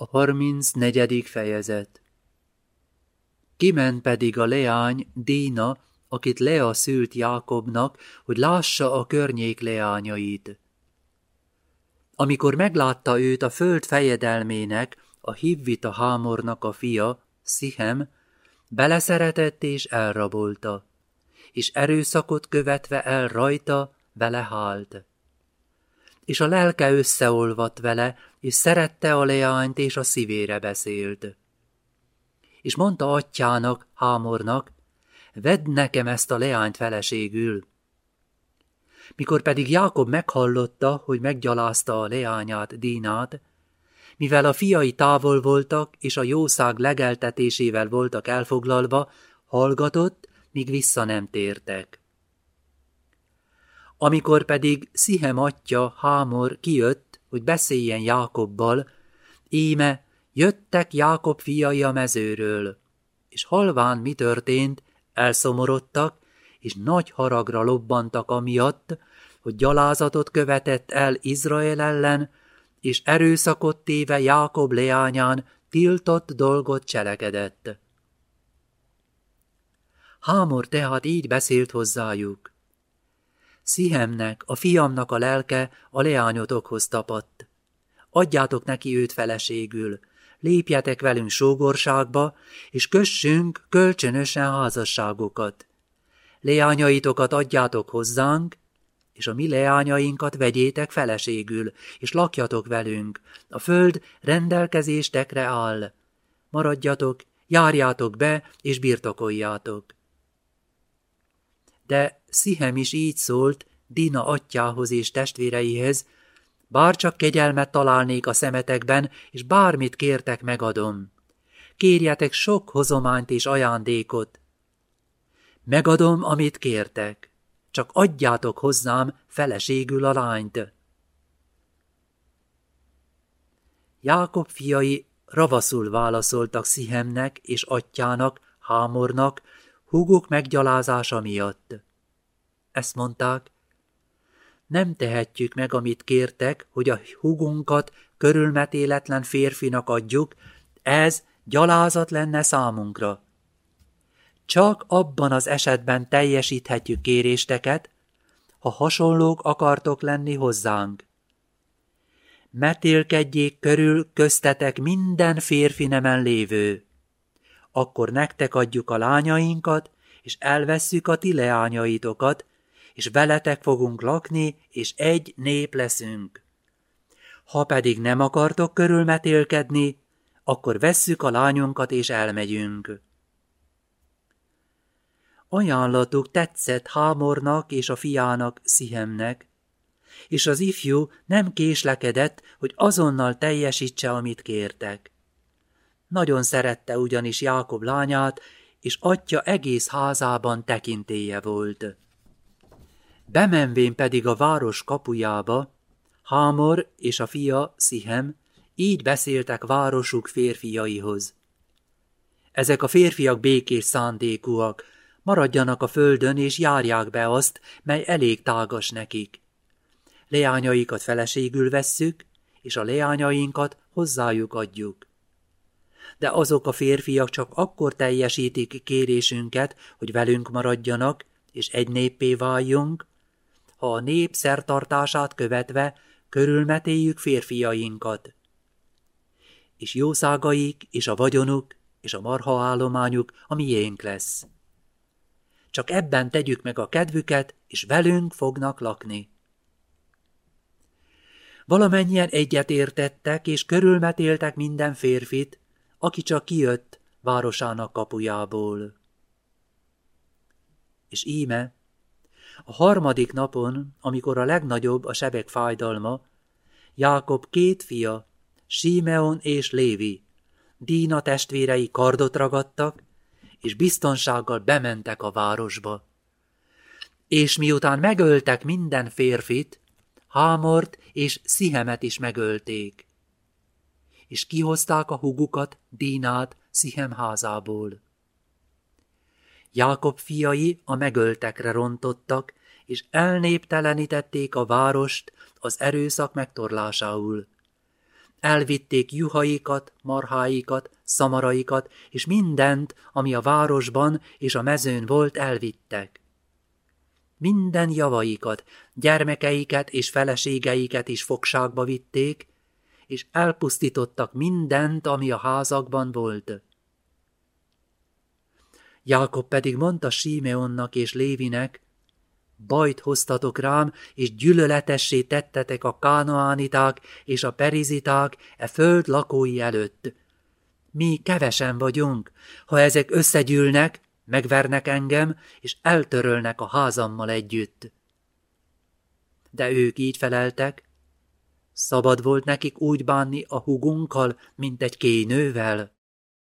A harminc negyedik fejezet Kiment pedig a leány, Dína, akit Lea szült Jákobnak, hogy lássa a környék leányait. Amikor meglátta őt a föld fejedelmének, a Hivvita Hámornak a fia, Szihem, beleszeretett és elrabolta, és erőszakot követve el rajta, vele hált és a lelke összeolvadt vele, és szerette a leányt, és a szívére beszélt. És mondta atyának, Hámornak, vedd nekem ezt a leányt feleségül. Mikor pedig Jákob meghallotta, hogy meggyalázta a leányát, Dínát, mivel a fiai távol voltak, és a jószág legeltetésével voltak elfoglalva, hallgatott, míg vissza nem tértek. Amikor pedig Szihem atya, Hámor kijött, hogy beszéljen Jákobbal, íme jöttek Jákob fiai a mezőről, és halván mi történt, elszomorodtak, és nagy haragra lobbantak amiatt, hogy gyalázatot követett el Izrael ellen, és erőszakot téve Jákob leányán tiltott dolgot cselekedett. Hámor tehát így beszélt hozzájuk. Szihemnek, a fiamnak a lelke a leányotokhoz tapadt. Adjátok neki őt feleségül, lépjetek velünk sógorságba, és kössünk kölcsönösen házasságokat. Leányaitokat adjátok hozzánk, és a mi leányainkat vegyétek feleségül, és lakjatok velünk. A föld rendelkezéstekre áll. Maradjatok, járjátok be, és birtokoljátok. De Szihem is így szólt Dina atyához és testvéreihez, bár csak kegyelmet találnék a szemetekben, és bármit kértek, megadom. Kérjetek sok hozományt és ajándékot. Megadom, amit kértek, csak adjátok hozzám feleségül a lányt. Jákob fiai ravaszul válaszoltak Szihemnek és atyának, Hámornak, húguk meggyalázása miatt. Ezt mondták, nem tehetjük meg, amit kértek, hogy a húgunkat körülmetéletlen férfinak adjuk, ez gyalázat lenne számunkra. Csak abban az esetben teljesíthetjük kérésteket, ha hasonlók akartok lenni hozzánk. Metélkedjék körül köztetek minden férfi nemen lévő akkor nektek adjuk a lányainkat, és elvesszük a ti leányaitokat, és veletek fogunk lakni, és egy nép leszünk. Ha pedig nem akartok körülmetélkedni, akkor vesszük a lányunkat és elmegyünk. Ajánlatuk tetszett Hámornak és a fiának Szihemnek, és az ifjú nem késlekedett, hogy azonnal teljesítse, amit kértek. Nagyon szerette ugyanis Jákob lányát, és atya egész házában tekintéje volt. Bemenvén pedig a város kapujába, Hámor és a fia Szihem így beszéltek városuk férfiaihoz. Ezek a férfiak békés szándékúak, maradjanak a földön és járják be azt, mely elég tágas nekik. Leányaikat feleségül vesszük, és a leányainkat hozzájuk adjuk de azok a férfiak csak akkor teljesítik kérésünket, hogy velünk maradjanak, és egy néppé váljunk, ha a nép szertartását követve körülmetéljük férfiainkat. És jószágaik, és a vagyonuk, és a marha állományuk a miénk lesz. Csak ebben tegyük meg a kedvüket, és velünk fognak lakni. Valamennyien egyet értettek, és körülmetéltek minden férfit, aki csak kijött városának kapujából. És íme, a harmadik napon, amikor a legnagyobb a sebek fájdalma, Jákob két fia, Símeon és Lévi, Dína testvérei kardot ragadtak, és biztonsággal bementek a városba. És miután megöltek minden férfit, Hámort és Szihemet is megölték és kihozták a hugukat, Dínát, Szihem házából. Jákob fiai a megöltekre rontottak, és elnéptelenítették a várost az erőszak megtorlásául. Elvitték juhaikat, marháikat, szamaraikat, és mindent, ami a városban és a mezőn volt, elvittek. Minden javaikat, gyermekeiket és feleségeiket is fogságba vitték, és elpusztítottak mindent, ami a házakban volt. Jákob pedig mondta Símeonnak és Lévinek, bajt hoztatok rám, és gyűlöletessé tettetek a kánoániták és a periziták e föld lakói előtt. Mi kevesen vagyunk, ha ezek összegyűlnek, megvernek engem, és eltörölnek a házammal együtt. De ők így feleltek, szabad volt nekik úgy bánni a hugunkkal, mint egy kénővel.